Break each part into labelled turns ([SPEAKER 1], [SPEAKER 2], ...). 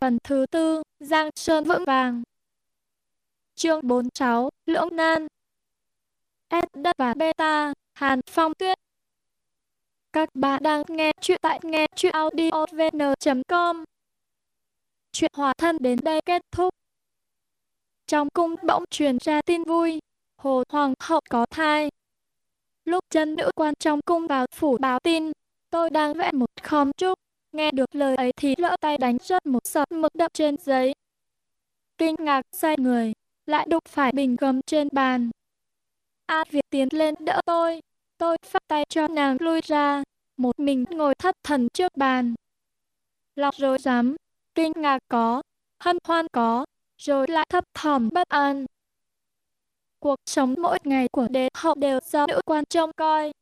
[SPEAKER 1] Phần thứ tư, Giang Sơn vững vàng. Chương 46, Lưỡng Nan S đất và beta, Hàn Phong Tuyết Các bạn đang nghe chuyện tại nghe chuyện audiovn.com Chuyện hòa thân đến đây kết thúc. Trong cung bỗng truyền ra tin vui, Hồ Hoàng hậu có thai. Lúc chân nữ quan trong cung vào phủ báo tin, tôi đang vẽ một khom trúc, nghe được lời ấy thì lỡ tay đánh rớt một giọt mực đậm trên giấy. Kinh ngạc xoay người, lại đụng phải bình gấm trên bàn. A Việt tiến lên đỡ tôi, tôi phát tay cho nàng lui ra, một mình ngồi thất thần trước bàn. Lọc rồi dám, kinh ngạc có, hân hoan có, rồi lại thấp thỏm bất an. Cuộc sống mỗi ngày của đế hậu đều do nữ quan trông coi.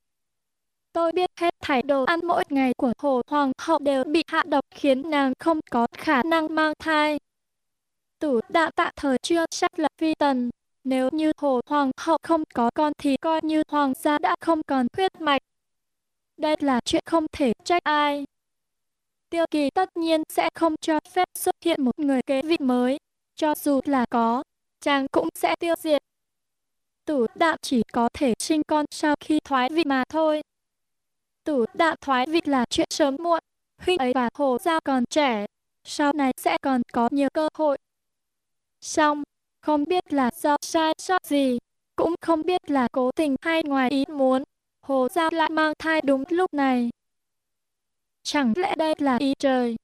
[SPEAKER 1] Tôi biết hết thảy đồ ăn mỗi ngày của hồ hoàng hậu đều bị hạ độc khiến nàng không có khả năng mang thai. tủ đạm tạm thời chưa xác lập vi tần. Nếu như hồ hoàng hậu không có con thì coi như hoàng gia đã không còn huyết mạch. Đây là chuyện không thể trách ai. Tiêu kỳ tất nhiên sẽ không cho phép xuất hiện một người kế vị mới. Cho dù là có, chàng cũng sẽ tiêu diệt. tủ đạm chỉ có thể sinh con sau khi thoái vị mà thôi. Tử đã thoái vị là chuyện sớm muộn. Huynh ấy và hồ giao còn trẻ, sau này sẽ còn có nhiều cơ hội. Xong, không biết là do sai sót gì, cũng không biết là cố tình hay ngoài ý muốn. Hồ Giao lại mang thai đúng lúc này. Chẳng lẽ đây là ý trời?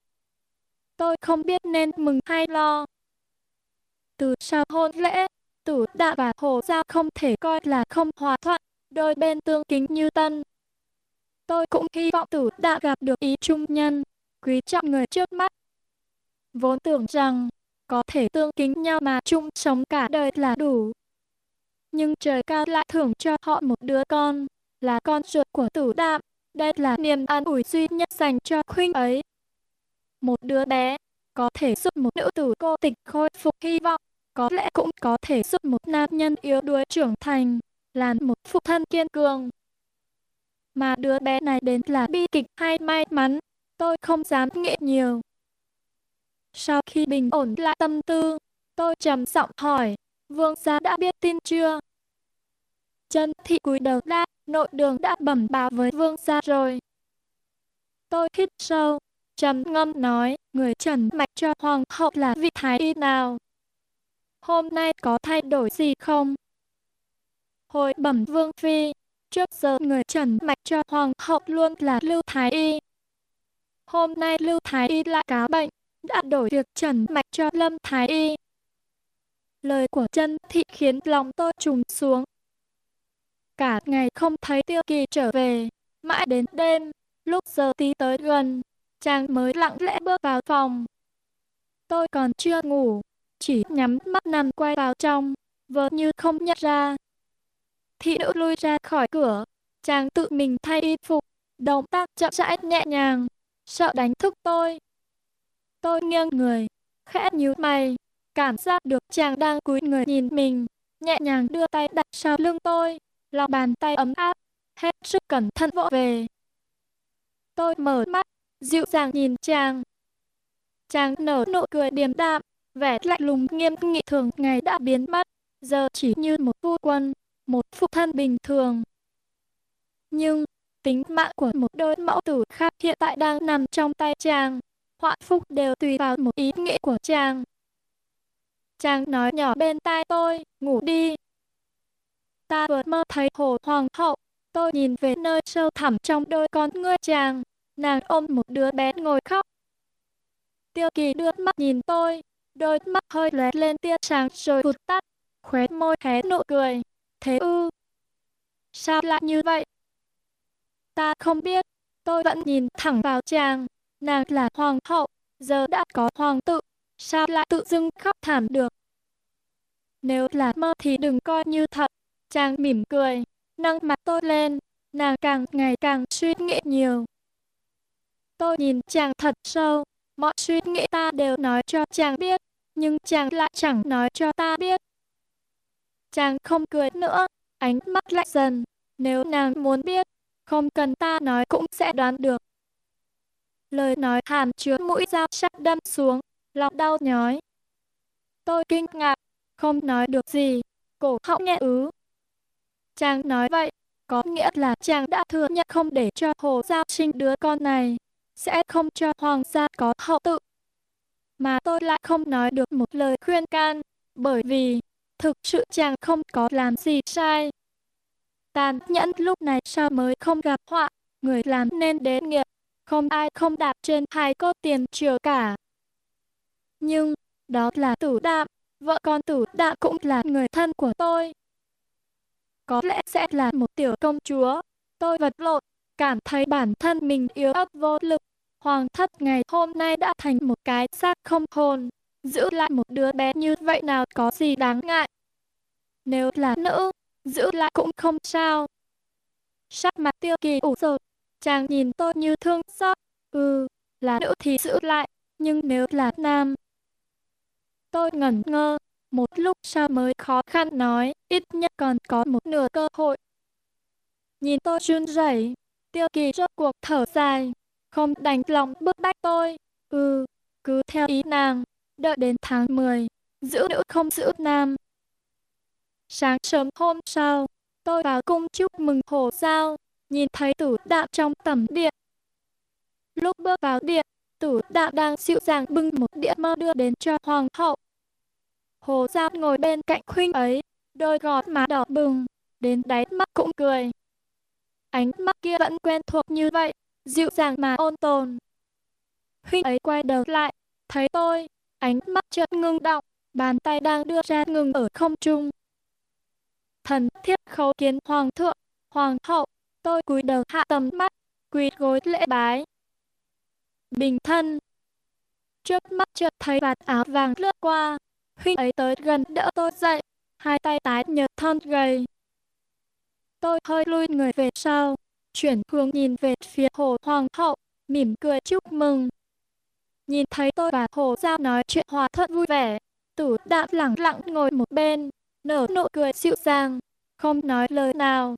[SPEAKER 1] Tôi không biết nên mừng hay lo. Từ sau hôn lễ, Tử Đạ và Hồ Giao không thể coi là không hòa thuận, đôi bên tương kính như tân. Tôi cũng hy vọng Tử đã gặp được ý trung nhân, quý trọng người trước mắt. Vốn tưởng rằng có thể tương kính nhau mà chung sống cả đời là đủ. Nhưng trời cao lại thưởng cho họ một đứa con, là con ruột của tử đạm. Đây là niềm an ủi duy nhất dành cho khuynh ấy. Một đứa bé có thể giúp một nữ tử cô tịch khôi phục hy vọng, có lẽ cũng có thể giúp một nam nhân yếu đuối trưởng thành, làm một phụ thân kiên cường. Mà đứa bé này đến là bi kịch hay may mắn, tôi không dám nghĩ nhiều. Sau khi bình ổn lại tâm tư, tôi trầm giọng hỏi, vương gia đã biết tin chưa? Chân thị cúi đầu đáp, nội đường đã bẩm báo với vương gia rồi. Tôi hít sâu, trầm ngâm nói, người trần mạch cho hoàng hậu là vị thái y nào? Hôm nay có thay đổi gì không? Hồi bẩm vương phi, trước giờ người trần mạch cho hoàng hậu luôn là lưu thái y. Hôm nay lưu thái y lại cáo bệnh, đã đổi việc trần mạch cho Lâm Thái Y. Lời của chân thị khiến lòng tôi trùng xuống. Cả ngày không thấy tiêu kỳ trở về, mãi đến đêm, lúc giờ tí tới gần, chàng mới lặng lẽ bước vào phòng. Tôi còn chưa ngủ, chỉ nhắm mắt nằm quay vào trong, vợ như không nhận ra. Thị nữ lui ra khỏi cửa, chàng tự mình thay y phục, động tác chậm rãi nhẹ nhàng, sợ đánh thức tôi. Tôi nghiêng người, khẽ nhíu mày, cảm giác được chàng đang cúi người nhìn mình, nhẹ nhàng đưa tay đặt sau lưng tôi, lòng bàn tay ấm áp, hết sức cẩn thận vỗ về. Tôi mở mắt, dịu dàng nhìn chàng. Chàng nở nụ cười điềm đạm, vẻ lạnh lùng nghiêm nghị thường ngày đã biến mất, giờ chỉ như một phu quân, một phụ thân bình thường. Nhưng, tính mạng của một đôi mẫu tử khác hiện tại đang nằm trong tay chàng họa phúc đều tùy vào một ý nghĩ của chàng. Chàng nói nhỏ bên tai tôi, ngủ đi. Ta vừa mơ thấy hồ hoàng hậu, tôi nhìn về nơi sâu thẳm trong đôi con ngươi chàng, nàng ôm một đứa bé ngồi khóc. Tiêu kỳ đưa mắt nhìn tôi, đôi mắt hơi lóe lên tia sáng rồi vụt tắt, khóe môi hé nụ cười. Thế ư? Sao lại như vậy? Ta không biết, tôi vẫn nhìn thẳng vào chàng, nàng là hoàng hậu, giờ đã có hoàng tự, sao lại tự dưng khóc thảm được? Nếu là mơ thì đừng coi như thật. Chàng mỉm cười, nâng mặt tôi lên, nàng càng ngày càng suy nghĩ nhiều. Tôi nhìn chàng thật sâu, mọi suy nghĩ ta đều nói cho chàng biết, nhưng chàng lại chẳng nói cho ta biết. Chàng không cười nữa, ánh mắt lạnh dần, nếu nàng muốn biết, không cần ta nói cũng sẽ đoán được lời nói hàm chứa mũi dao sắc đâm xuống, lòng đau nhói. Tôi kinh ngạc, không nói được gì, cổ họng nghẹn ứ. Chàng nói vậy, có nghĩa là chàng đã thừa nhận không để cho Hồ Giao sinh đứa con này, sẽ không cho Hoàng gia có hậu tự. Mà tôi lại không nói được một lời khuyên can, bởi vì thực sự chàng không có làm gì sai. Tàn nhẫn lúc này sao mới không gặp họa, người làm nên đế nghiệp, không ai không đạp trên hai cốt tiền triều cả. Nhưng, đó là tử đạm, vợ con tử đạm cũng là người thân của tôi. Có lẽ sẽ là một tiểu công chúa. Tôi vật lộn, cảm thấy bản thân mình yếu ớt vô lực. Hoàng thất ngày hôm nay đã thành một cái xác không hồn. Giữ lại một đứa bé như vậy nào có gì đáng ngại. Nếu là nữ, giữ lại cũng không sao. Sắc mặt tiêu kỳ ủ rột, chàng nhìn tôi như thương xót. Ừ, là nữ thì giữ lại, nhưng nếu là nam, Tôi ngẩn ngơ, một lúc sau mới khó khăn nói, ít nhất còn có một nửa cơ hội. Nhìn tôi run rẩy, tiêu kỳ rốt cuộc thở dài, không đành lòng bức bách tôi. Ừ, cứ theo ý nàng, đợi đến tháng 10, giữ nữ không giữ nam. Sáng sớm hôm sau, tôi vào cung chúc mừng hồ giao, nhìn thấy tử đạm trong tầm điện. Lúc bước vào điện, tử đạm đang dịu dàng bưng một đĩa mơ đưa đến cho hoàng hậu. Hồ Giao ngồi bên cạnh khuynh ấy, đôi gọt má đỏ bừng, đến đáy mắt cũng cười. Ánh mắt kia vẫn quen thuộc như vậy, dịu dàng mà ôn tồn. Huynh ấy quay đầu lại, thấy tôi, ánh mắt chợt ngưng động, bàn tay đang đưa ra ngừng ở không trung. Thần thiết khấu kiến hoàng thượng, hoàng hậu, tôi cúi đầu hạ tầm mắt, quỳ gối lễ bái. Bình thân. Trước mắt chợt thấy vạt áo vàng lướt qua, Huynh ấy tới gần đỡ tôi dậy, hai tay tái nhợt thon gầy. Tôi hơi lui người về sau, chuyển hướng nhìn về phía hồ hoàng hậu, mỉm cười chúc mừng. Nhìn thấy tôi và hồ giao nói chuyện hòa thuận vui vẻ, tủ đạm lặng lặng ngồi một bên, nở nụ cười dịu dàng, không nói lời nào.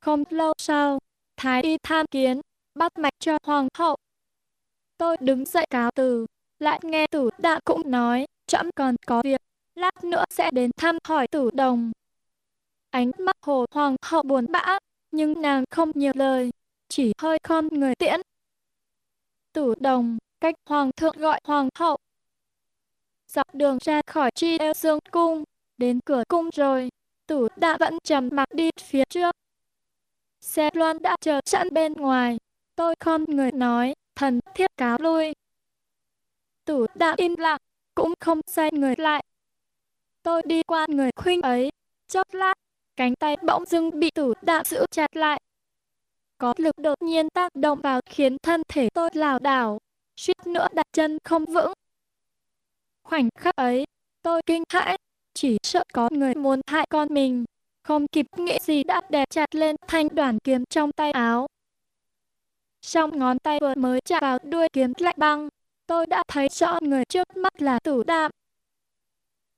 [SPEAKER 1] Không lâu sau, Thái y tham kiến, bắt mạch cho hoàng hậu. Tôi đứng dậy cáo từ, lại nghe tủ đạm cũng nói, trẫm còn có việc, lát nữa sẽ đến thăm hỏi tủ đồng. Ánh mắt hồ hoàng hậu buồn bã, nhưng nàng không nhiều lời, chỉ hơi khom người tiễn. tủ đồng, cách hoàng thượng gọi hoàng hậu. Dọc đường ra khỏi chi eo dương cung, đến cửa cung rồi, tử đã vẫn trầm mặc đi phía trước. Xe loan đã chờ sẵn bên ngoài, tôi không người nói, thần thiết cáo lui. Tử đã im lặng, cũng không xoay người lại. Tôi đi qua người khuynh ấy, chốc lát, cánh tay bỗng dưng bị tử đã giữ chặt lại. Có lực đột nhiên tác động vào khiến thân thể tôi lảo đảo, suýt nữa đặt chân không vững. Khoảnh khắc ấy, tôi kinh hãi, chỉ sợ có người muốn hại con mình, không kịp nghĩ gì đã đè chặt lên thanh đoàn kiếm trong tay áo. Trong ngón tay vừa mới chạm vào đuôi kiếm lạnh băng, tôi đã thấy rõ người trước mắt là tử đạm.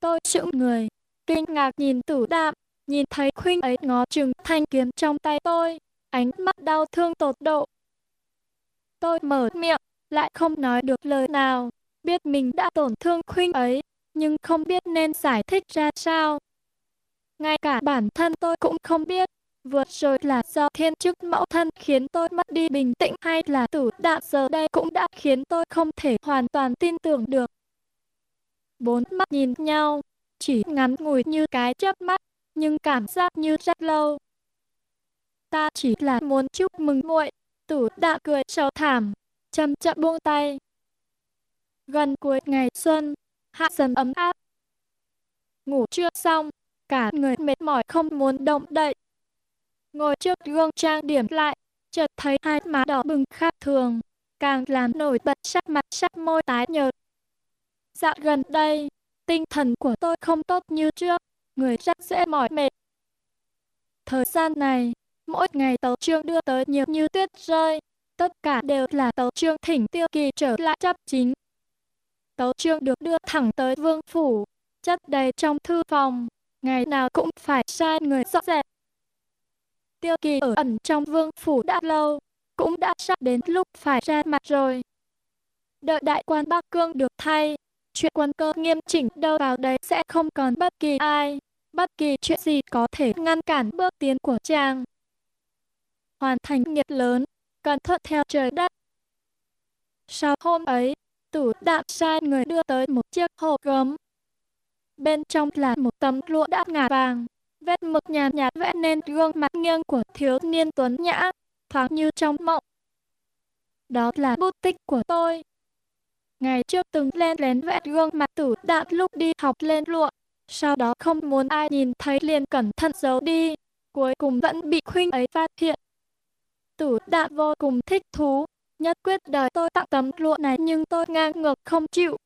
[SPEAKER 1] Tôi sững người, kinh ngạc nhìn tử đạm, nhìn thấy khuynh ấy ngó chừng thanh kiếm trong tay tôi, ánh mắt đau thương tột độ. Tôi mở miệng, lại không nói được lời nào, biết mình đã tổn thương khuynh ấy, nhưng không biết nên giải thích ra sao. Ngay cả bản thân tôi cũng không biết, Vượt rồi là do thiên chức mẫu thân khiến tôi mất đi bình tĩnh hay là tử đạn giờ đây cũng đã khiến tôi không thể hoàn toàn tin tưởng được. Bốn mắt nhìn nhau, chỉ ngắn ngủi như cái chớp mắt, nhưng cảm giác như rất lâu. Ta chỉ là muốn chúc mừng muội, tử đạn cười sầu thảm, chậm chậm buông tay. Gần cuối ngày xuân, hạ dần ấm áp. Ngủ chưa xong, cả người mệt mỏi không muốn động đậy, ngồi trước gương trang điểm lại, chợt thấy hai má đỏ bừng khác thường, càng làm nổi bật sắc mặt sắc môi tái nhợt. Dạo gần đây, tinh thần của tôi không tốt như trước, người rất dễ mỏi mệt. Thời gian này, mỗi ngày tàu trương đưa tới nhiều như tuyết rơi, tất cả đều là tấu trương thỉnh tiêu kỳ trở lại chấp chính. Tấu trương được đưa thẳng tới vương phủ, chất đầy trong thư phòng, ngày nào cũng phải sai người dọn dẹp. Tiêu kỳ ở ẩn trong vương phủ đã lâu, cũng đã sắp đến lúc phải ra mặt rồi. đợi đại quan Bắc Cương được thay, chuyện quân cơ nghiêm chỉnh đâu vào đấy sẽ không còn bất kỳ ai, bất kỳ chuyện gì có thể ngăn cản bước tiến của chàng. Hoàn thành nghiệp lớn, cẩn thận theo trời đất. Sau hôm ấy, tử đạm sai người đưa tới một chiếc hộp gấm. Bên trong là một tấm lụa đã ngả vàng, vết mực nhàn nhạt vẽ nên gương mặt nghiêng của thiếu niên tuấn nhã, thoáng như trong mộng. Đó là bút tích của tôi. Ngày trước từng lên lén vẽ gương mặt tử đạm lúc đi học lên lụa, sau đó không muốn ai nhìn thấy liền cẩn thận giấu đi, cuối cùng vẫn bị huynh ấy phát hiện. Tử đã vô cùng thích thú, nhất quyết đời tôi tặng tấm lụa này nhưng tôi ngang ngược không chịu.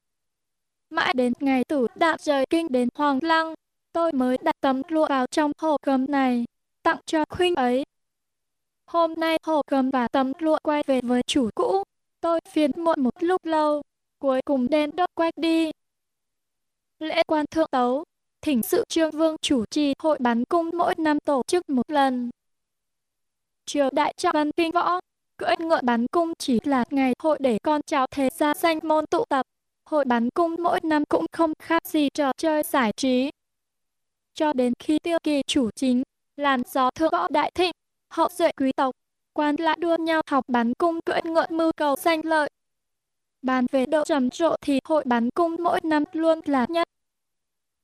[SPEAKER 1] Mãi đến ngày tử đã rời kinh đến Hoàng Lăng, tôi mới đặt tấm lụa vào trong hộp gấm này, tặng cho khuynh ấy. Hôm nay hộp gấm và tấm lụa quay về với chủ cũ, tôi phiền muộn một lúc lâu, cuối cùng đem đốt quay đi. Lễ quan thượng tấu, thỉnh sự trương vương chủ trì hội bắn cung mỗi năm tổ chức một lần. Triều đại trọng văn kinh võ, cưỡi ngựa bắn cung chỉ là ngày hội để con cháu thế gia danh môn tụ tập. Hội bắn cung mỗi năm cũng không khác gì trò chơi giải trí. Cho đến khi tiêu kỳ chủ chính, làn gió thượng võ đại thịnh, hậu duệ quý tộc, quan lại đua nhau học bắn cung cưỡi ngựa mưu cầu danh lợi. Bàn về độ trầm trộ thì hội bắn cung mỗi năm luôn là nhất.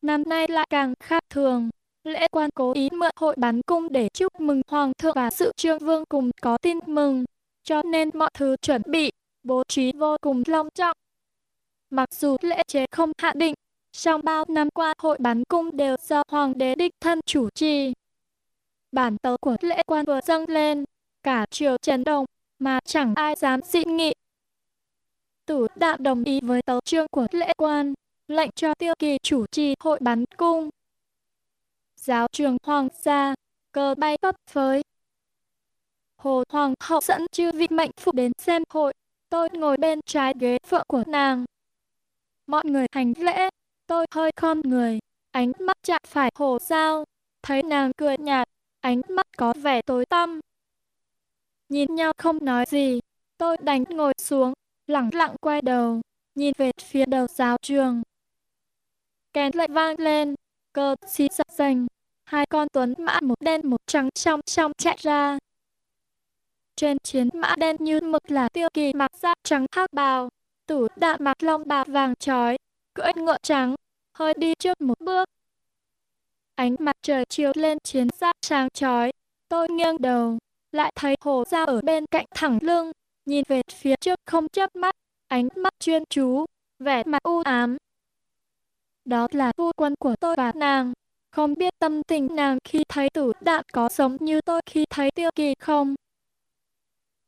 [SPEAKER 1] Năm nay lại càng khác thường. Lễ quan cố ý mượn hội bắn cung để chúc mừng Hoàng thượng và sự trương vương cùng có tin mừng, cho nên mọi thứ chuẩn bị, bố trí vô cùng long trọng. Mặc dù lễ chế không hạ định, trong bao năm qua hội bắn cung đều do Hoàng đế đích thân chủ trì. Bản tấu của lễ quan vừa dâng lên, cả triều chấn động, mà chẳng ai dám dị nghị. Tử đạm đồng ý với tấu chương của lễ quan, lệnh cho tiêu kỳ chủ trì hội bắn cung. Giáo trường hoàng gia, cờ bay cấp phới. Hồ hoàng hậu dẫn chư vị mệnh phụ đến xem hội, tôi ngồi bên trái ghế vợ của nàng. Mọi người hành lễ, tôi hơi khom người, ánh mắt chạm phải hồ sao thấy nàng cười nhạt, ánh mắt có vẻ tối tăm. Nhìn nhau không nói gì, tôi đành ngồi xuống, lặng lặng quay đầu, nhìn về phía đầu giáo trường. Kèn lại vang lên, cơ xí sập rành, hai con tuấn mã một đen một trắng trong trong chạy ra. Trên chiến mã đen như mực là tiêu kỳ mặc da trắng hắc bào, tủ đạn mặc long bào vàng trói, cưỡi ngựa trắng, hơi đi trước một bước. Ánh mặt trời chiếu lên chiến giáp sáng chói, tôi nghiêng đầu, lại thấy hồ ra ở bên cạnh thẳng lưng, nhìn về phía trước không chớp mắt, ánh mắt chuyên chú, vẻ mặt u ám. Đó là phu quân của tôi và nàng, không biết tâm tình nàng khi thấy tử đạn có giống như tôi khi thấy tiêu kỳ không.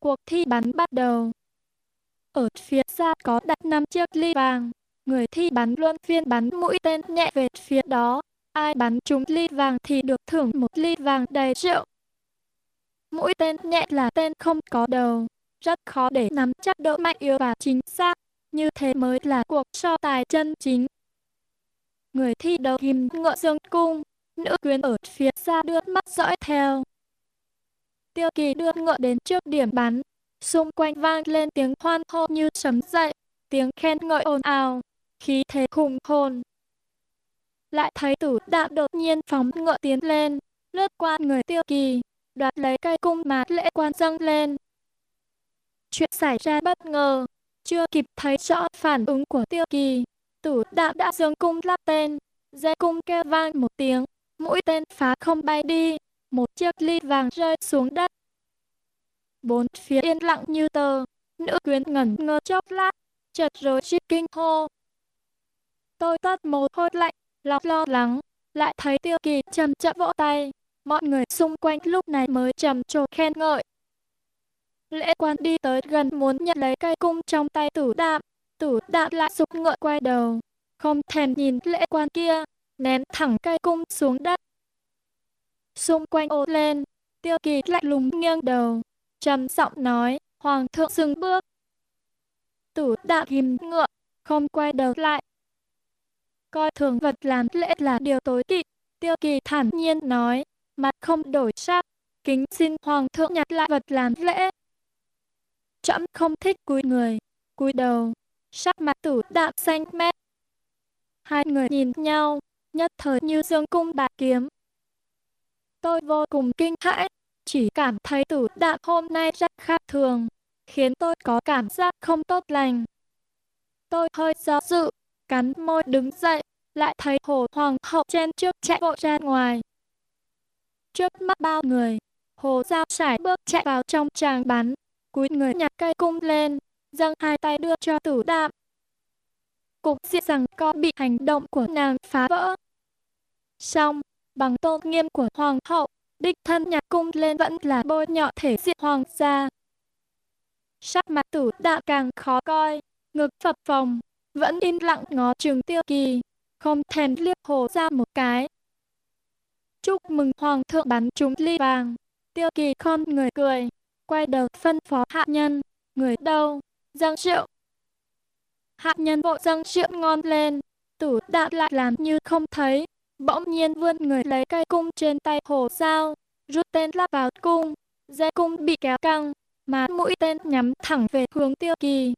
[SPEAKER 1] Cuộc thi bắn bắt đầu. Ở phía xa có đặt năm chiếc ly vàng, người thi bắn luân phiên bắn mũi tên nhẹ về phía đó, ai bắn trúng ly vàng thì được thưởng một ly vàng đầy rượu. Mũi tên nhẹ là tên không có đầu, rất khó để nắm chắc độ mạnh yếu và chính xác, như thế mới là cuộc so tài chân chính. Người thi đấu kim ngựa dương cung, nữ quyến ở phía xa đưa mắt dõi theo. Tiêu kỳ đưa ngựa đến trước điểm bắn, xung quanh vang lên tiếng hoan hô như sấm dậy, tiếng khen ngợi ồn ào, khí thế khủng hồn. Lại thấy tử đạm đột nhiên phóng ngựa tiến lên, lướt qua người tiêu kỳ, đoạt lấy cây cung mà lễ quan dâng lên. Chuyện xảy ra bất ngờ, chưa kịp thấy rõ phản ứng của tiêu kỳ, tử đạm đã dương cung lắp tên, dây cung kêu vang một tiếng, mũi tên phá không bay đi, một chiếc ly vàng rơi xuống đất. Bốn phía yên lặng như tờ, nữ quyến ngẩn ngơ chốc lát, chợt rồi chít kinh hô. Tôi toát mồ hôi lạnh, lòng lo lắng, lại thấy tiêu kỳ chậm chậm vỗ tay, mọi người xung quanh lúc này mới trầm trồ khen ngợi. Lễ quan đi tới gần muốn nhận lấy cây cung trong tay tử đạm, tử đạm lại sụp ngựa quay đầu, không thèm nhìn lễ quan kia, ném thẳng cây cung xuống đất. Xung quanh ô lên, tiêu kỳ lạnh lùng nghiêng đầu, trầm giọng nói, hoàng thượng dừng bước. Tử đạm ghim ngựa, không quay đầu lại. Coi thường vật làm lễ là điều tối kỵ, tiêu kỳ thản nhiên nói, mặt không đổi sắc, kính xin hoàng thượng nhặt lại vật làm lễ. Trẫm không thích cúi người, cúi đầu, sắc mặt tử đạm xanh mét. Hai người nhìn nhau, nhất thời như dương cung bạc kiếm. Tôi vô cùng kinh hãi, chỉ cảm thấy tử đạm hôm nay rất khác thường, khiến tôi có cảm giác không tốt lành. Tôi hơi do dự, cắn môi đứng dậy, lại thấy hồ hoàng hậu trên trước chạy vội ra ngoài. Trước mắt bao người, hồ giao sải bước chạy vào trong tràng bắn, cúi người nhặt cây cung lên, dâng hai tay đưa cho tử đạm. Cục diện rằng con bị hành động của nàng phá vỡ. Xong, bằng tôn nghiêm của hoàng hậu, đích thân nhà cung lên vẫn là bôi nhọ thể diện hoàng gia. Sắc mặt tử đạm càng khó coi, ngực phập phồng, vẫn im lặng ngó trường tiêu kỳ, không thèm liếc hồ ra một cái. Chúc mừng hoàng thượng bắn trúng ly vàng, tiêu kỳ không người cười, quay đầu phân phó hạ nhân, người đâu, dâng rượu. Hạ nhân vội dâng rượu ngon lên, tủ đạn lại làm như không thấy, bỗng nhiên vươn người lấy cây cung trên tay hồ sao, rút tên lắp vào cung, dây cung bị kéo căng, mà mũi tên nhắm thẳng về hướng tiêu kỳ.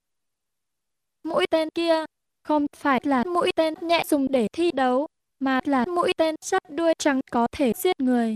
[SPEAKER 1] Mũi tên kia không phải là mũi tên nhẹ dùng để thi đấu, mà là mũi tên sắt đuôi trắng có thể giết người.